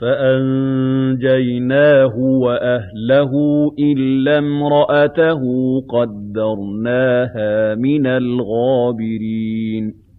فَأَنجَيْنَاهُ وَأَهْلَهُ إِلَّا امْرَأَتَهُ قَدَّرْنَاهَا مِنَ الْغَابِرِينَ.